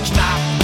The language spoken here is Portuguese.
like